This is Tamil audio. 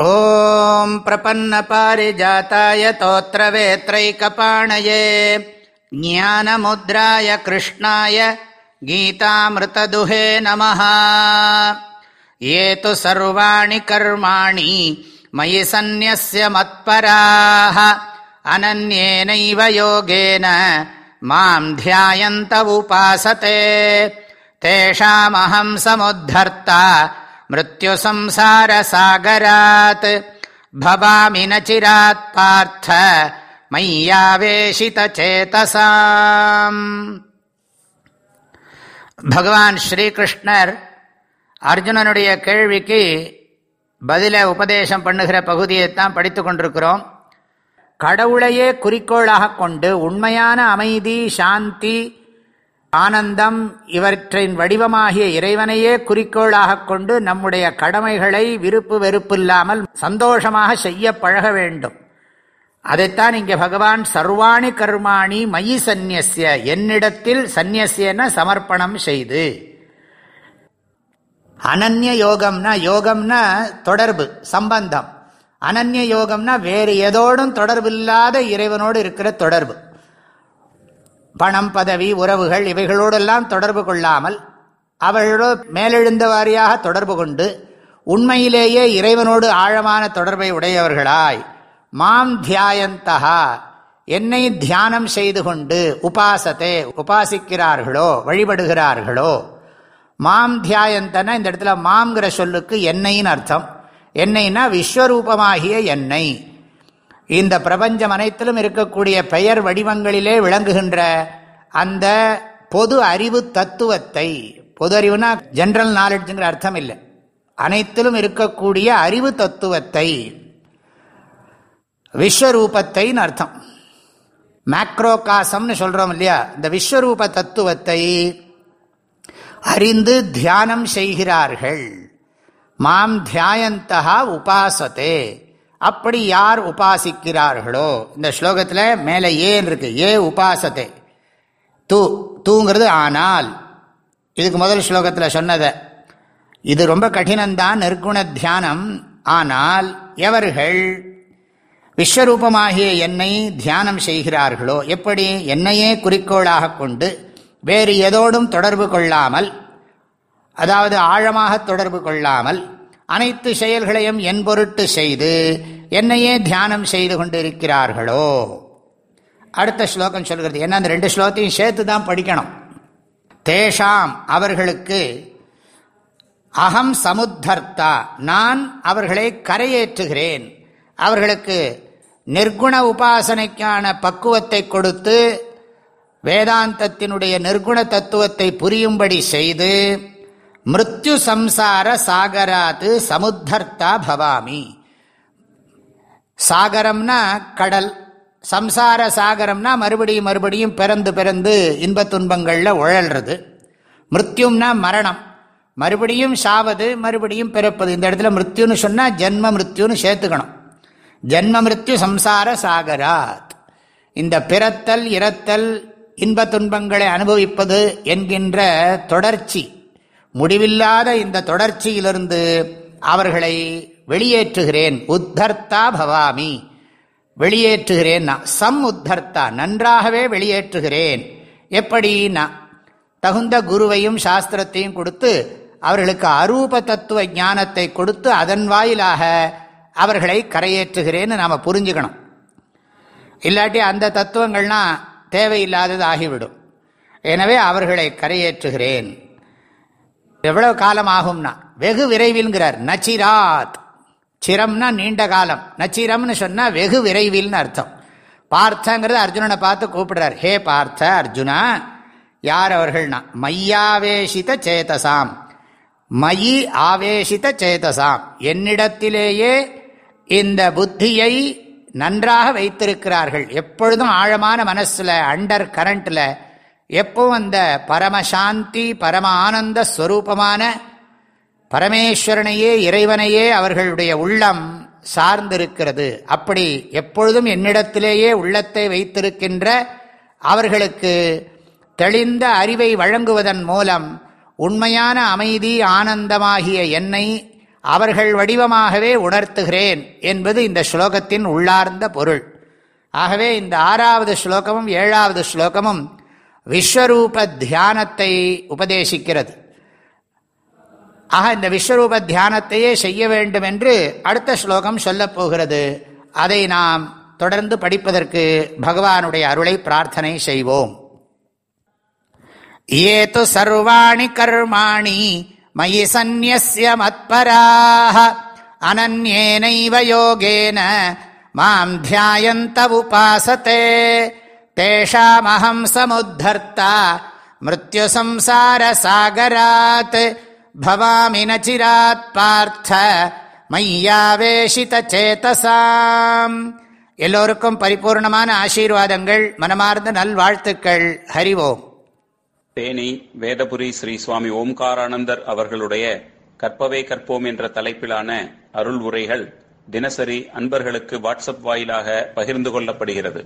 ॐ प्रपन्नपारिजाताय तोत्रवेत्रैकपाणये ज्ञानमुद्राय कृष्णाय गीतामृतदुहे नमः ये तु सर्वाणि कर्माणि मयि सन्न्यस्य मत्पराः अनन्येनैव योगेन माम् ध्यायन्त उपासते तेषामहम् समुद्धर्ता मृत्युसंसारसागरात् भवामि न चिरात् पार्थ மையாவேஷிதேதசாம் பகவான் ஸ்ரீகிருஷ்ணர் அர்ஜுனனுடைய கேள்விக்கு பதில உபதேசம் பண்ணுகிற பகுதியைத்தான் படித்து கொண்டிருக்கிறோம் கடவுளையே குறிக்கோளாக கொண்டு உண்மையான அமைதி சாந்தி ஆனந்தம் இவற்றின் வடிவமாகிய இறைவனையே குறிக்கோளாக கொண்டு நம்முடைய கடமைகளை விருப்பு வெறுப்பில்லாமல் சந்தோஷமாக செய்ய பழக வேண்டும். அதைத்தான் இங்கே பகவான் சர்வாணி கர்மாணி மயி சந்நியசிய என்னிடத்தில் சந்நியசியன சமர்ப்பணம் செய்து. அனன்ய யோகம்னா யோகம்னா தொடர்பு சம்பந்தம். அனன்ய யோகம்னா வேறு எதோடும் தொடர்பு இல்லாத இறைவனோடு இருக்கிற தொடர்பு. பணம் பதவி உறவுகள் இவைகளோடெல்லாம் தொடர்பு கொள்ளாமல் அவர்களோடு மேலெழுந்த வாரியாக தொடர்பு கொண்டு உண்மையிலேயே இறைவனோடு ஆழமான தொடர்பை உடையவர்களாய் மாம் தியாயந்தகா என்னை தியானம் செய்து கொண்டு உபாசத்தை உபாசிக்கிறார்களோ வழிபடுகிறார்களோ. மாம் தியாயந்தன இந்த இடத்துல மாம்ங்கிற சொல்லுக்கு என்னைன்னு அர்த்தம். என்னைன்னா விஸ்வரூபமாகிய என்னை. இந்த பிரபஞ்சம் அனைத்திலும் இருக்கக்கூடிய பெயர் வடிவங்களிலே விளங்குகின்ற அந்த பொது அறிவு தத்துவத்தை பொது அறிவுனா ஜென்ரல் நாலெட்ஜுங்கிற அர்த்தம் இல்லை. அனைத்திலும் இருக்கக்கூடிய அறிவு தத்துவத்தை விஸ்வரூபத்தைன்னு அர்த்தம். மேக்ரோ காசம்னு சொல்கிறோம் இல்லையா? இந்த விஸ்வரூப தத்துவத்தை அறிந்து தியானம் செய்கிறார்கள். மாம் தியாயந்தகா உபாசத்தே அப்படி யார் உபாசிக்கிறார்களோ? இந்த ஸ்லோகத்தில் மேலே ஏன் இருக்கு. ஏ உபாசத்தை. தூ தூங்கிறது ஆனால். இதுக்கு முதல் ஸ்லோகத்தில் சொன்னதை. இது ரொம்ப கடினம்தான் நிர்குண தியானம். ஆனால் எவர்கள் விஸ்வரூபமாகிய என்னை தியானம் செய்கிறார்களோ எப்படி? என்னையே குறிக்கோளாக கொண்டு வேறு எதோடும் தொடர்பு கொள்ளாமல் அதாவது ஆழமாக தொடர்பு கொள்ளாமல் அனைத்து செயல்களையும் என் பொருட்டு செய்து என்னையே தியானம் செய்து கொண்டு இருக்கிறார்களோ அடுத்த ஸ்லோகம் சொல்கிறது என்ன அந்த ரெண்டு ஸ்லோகத்தையும் சேர்த்து தான் படிக்கணும். தேஷாம் அவர்களுக்கு அகம் சமுத்தர்த்தா நான் அவர்களை கரையேற்றுகிறேன். அவர்களுக்கு நிர்குண உபாசனைக்கான பக்குவத்தை கொடுத்து வேதாந்தத்தினுடைய நிர்குண தத்துவத்தை புரியும்படி செய்து மிருத்யு சம்சார சாகராத்து சமுத்தர்த்தா பவாமி. சாகரம்னா கடல் சம்சார சாகரம்னா மறுபடியும் மறுபடியும் பிறந்து பிறந்து இன்ப துன்பங்களில் உழல்றது. மிருத்யும்னா மரணம். மறுபடியும் சாவது மறுபடியும் பிறப்பது. இந்த இடத்துல மிருத்யுன்னு சொன்னால் ஜென்ம மிருத்யுன்னு சேர்த்துக்கணும். ஜென்ம மிருத்யு சம்சார சாகராத். இந்த பிறத்தல் இறத்தல் இன்ப துன்பங்களை அனுபவிப்பது என்கின்ற தொடர்ச்சி. முடிவில்லாத இந்த தொடர்ச்சியிலிருந்து அவர்களை வெளியேற்றுகிறேன். உத்தர்த்தா பவாமி. வெளியேற்றுகிறேன். சம் உத்தர்த்தா. நன்றாகவே வெளியேற்றுகிறேன். எப்படின்னா தகுந்த குருவையும் சாஸ்திரத்தையும் கொடுத்து அவர்களுக்கு அரூப தத்துவ ஞானத்தை கொடுத்து அதன் வாயிலாக அவர்களை கரையேற்றுகிறேன்னு நாம் புரிஞ்சுக்கணும். இல்லாட்டி அந்த தத்துவங்கள்லாம் தேவையில்லாதது ஆகிவிடும். எனவே அவர்களை கரையேற்றுகிறேன். எவ்வளவு காலம் ஆகும்னா வெகு விரைவில்ங்கிறார். நச்சிராத். சிரம்னா நீண்ட காலம். நச்சிரம்னு சொன்னால் வெகு விரைவில்னு அர்த்தம். பார்த்தங்கிறது அர்ஜுனனை பார்த்து கூப்பிடுறார். ஹே பார்த்த அர்ஜுனா யார் அவர்கள்னா? மையாவேஷித சேதசாம். மயி ஆவேஷித சேதசாம். என்னிடத்திலேயே இந்த புத்தியை நன்றாக வைத்திருக்கிறார்கள். எப்பொழுதும் ஆழமான மனசில் அண்டர் கரண்ட்டில் எப்பவும் அந்த பரமசாந்தி பரம ஆனந்த ஸ்வரூபமான பரமேஸ்வரனையே இறைவனையே அவர்களுடைய உள்ளம் சார்ந்திருக்கிறது. அப்படி எப்பொழுதும் என்னிடத்திலேயே உள்ளத்தை வைத்திருக்கின்ற அவர்களுக்கு தெளிந்த அறிவை வழங்குவதன் மூலம் உண்மையான அமைதி ஆனந்தமாகிய என்னை அவர்கள் வடிவமாகவே உணர்த்துகிறேன் என்பது இந்த ஸ்லோகத்தின் உள்ளார்ந்த பொருள். ஆகவே இந்த ஆறாவது ஸ்லோகமும் ஏழாவது ஸ்லோகமும் விஸ்வரூப தியானத்தை உபதேசிக்கிறது. ஆக இந்த விஸ்வரூப தியானத்தையே செய்ய வேண்டும் என்று அடுத்த ஸ்லோகம் சொல்லப் போகிறது. அதை நாம் தொடர்ந்து படிப்பதற்கு பகவானுடைய அருளை பிரார்த்தனை செய்வோம். ஏ து சர்வாணி கர்மாணி மயி சந்நிய மத்பராக அனன்யேனைவ யோகேன மாம் தியாயந்த உபாசத்தே தேஷாமஹம் சமுத்தர்த்தா மிருத்யுசம்சாரசாகராத் பவாமி நச்சிராத் பார்த்த மையாவேஷித சேதசாம் எல்லோருக்கும் பரிபூர்ணமான ஆசீர்வாதங்கள் மனமார்ந்த நல்வாழ்த்துக்கள். ஹரிவோம் தேனி வேதபுரி ஸ்ரீ சுவாமி ஓம்காரானந்தர் அவர்களுடைய கற்பவே கற்போம் என்ற தலைப்பிலான அருள் உரைகள் தினசரி அன்பர்களுக்கு வாட்ஸ்அப் வாயிலாக பகிர்ந்து கொள்ளப்படுகிறது.